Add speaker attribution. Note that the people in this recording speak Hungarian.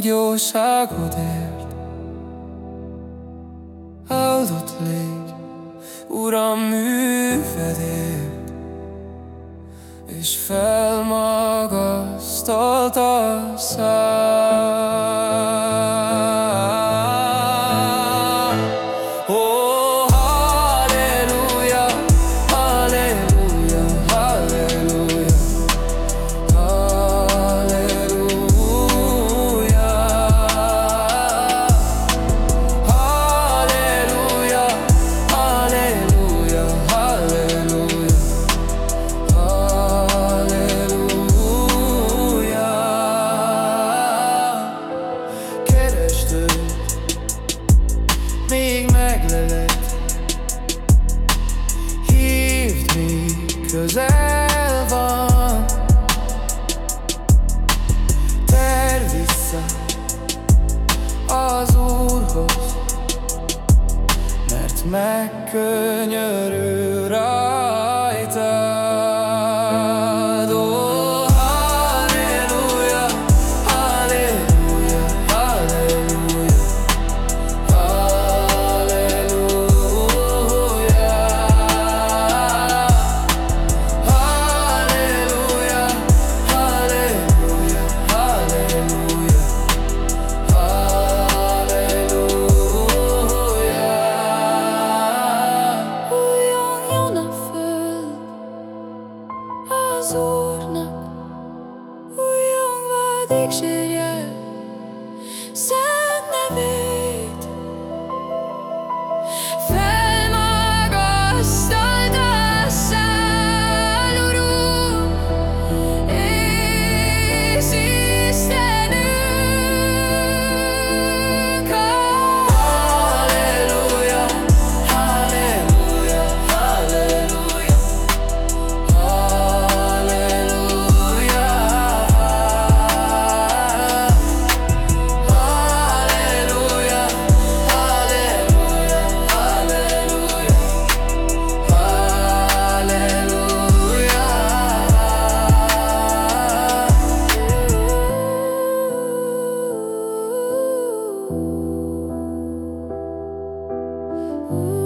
Speaker 1: nagy jóságodért. Áldott légy, Uram, művedért, és felmagasztalt a szám. Meglelek Hívd, még közel van. Ter vissza az Úrhoz Mert megkönyörül az Úrnak, újjon vád, dicsérje, Ooh.